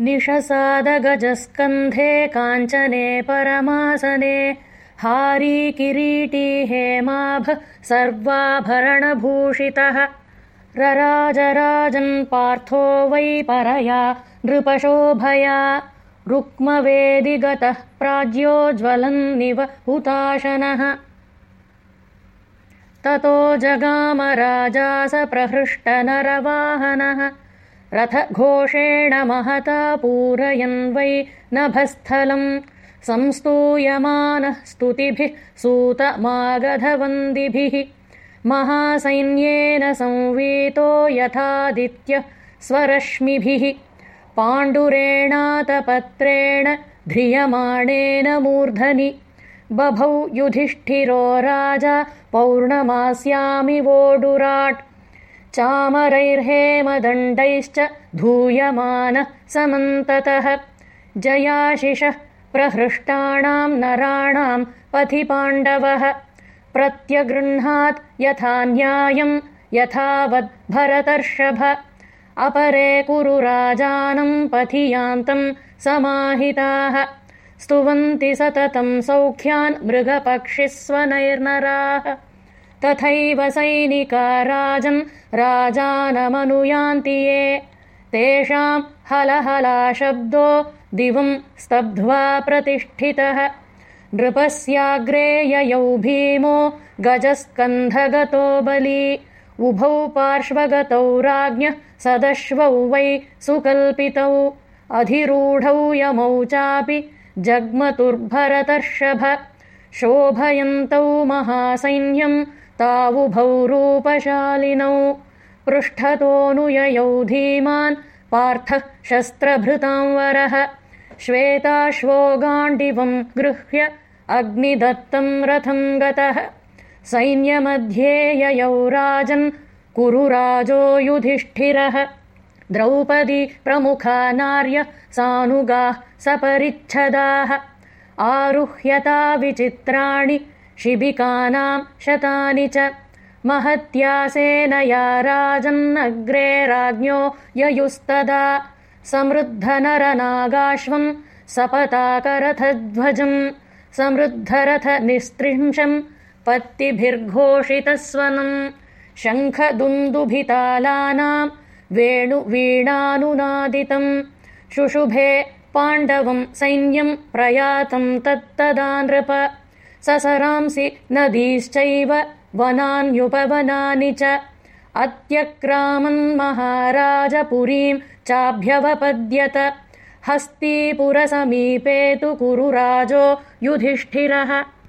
निशसादगजस्कन्धे काञ्चने परमासने हारी किरीटी हेमाभ सर्वाभरणभूषितः। रराजराजन् पार्थो वै परया नृपशोभया। रुक्मवेदिगतः प्राज्योज्ज्वलन्निव हुताशनः। ततो जगाम राजा स प्रहृष्टनरवाहनः रथघोषेण महता पूरयन् वै नभस्थलम्। संस्तूयमानः स्तुतिभिः सूतमागधवन्दिभिः। महासैन्येन संवीतो यथादित्यः स्वरश्मिभिः। पाण्डुरेणातपत्रेण ध्रियमाणेन मूर्धनि। बभौ युधिष्ठिरो राजा पौर्णमास्यामिवोडुराट् चामरैर्हेमदण्डैश्च धूयमानः समन्ततः। जयाशिषः प्रहृष्टाणाम् नराणाम् पथि पाण्डवः प्रत्यगृह्णात् यथा न्यायम् यथावद्भरतर्षभ अपरे कुरु राजानम् पथि यान्तम् समाहिताः। स्तुवन्ति सततम् सौख्यान् मृगपक्षिस्वनैर्नराः तथैव सैनिका राजन् राजानमनुयान्ति ये। तेषाम् हलहलाशब्दो दिवम् स्तब्ध्वा प्रतिष्ठितः। नृपस्याग्रे ययौ भीमो गजस्कन्धगतो बली। उभौ पार्श्वगतौ राज्ञः सदश्वौ वै सुकल्पितौ। अधिरूढौ यमौ चापि जग्मतुर्भरतर्षभ। शोभयन्तौ महासैन्यम् तावुभौ रूपशालिनौ पृष्ठतोऽनुययौ धीमान् पार्थः शस्त्रभृतांवरः श्वेताश्वो गाण्डिवम् गृह्य अग्निदत्तम् रथम् गतः। सैन्यमध्ये ययौ राजन् कुरु राजो युधिष्ठिरः। द्रौपदी प्रमुखा नार्य सानुगाः सपरिच्छदाः। आरुह्यता विचित्राणि शिबिकानाम् शतानि च। महत्यासेनया राजन्नग्रे राज्ञो ययुस्तदा। समृद्धनरनागाश्वम् सपताकरथध्वजम् समृद्धरथनिस्त्रिंशम् पत्तिभिर्घोषितस्वनम् शङ्खदुन्दुभितालानाम् वेणुवीणानुनादितम् शुशुभे पाण्डवम् सैन्यम् प्रयातम् तत्तदा नृप ससरांसि नदीश्चैव वनान्युपवनानि च। अत्यक्रामन्महाराजपुरीम् चाभ्यवपद्यत। हस्तीपुरसमीपे तु कुरु राजो युधिष्ठिरः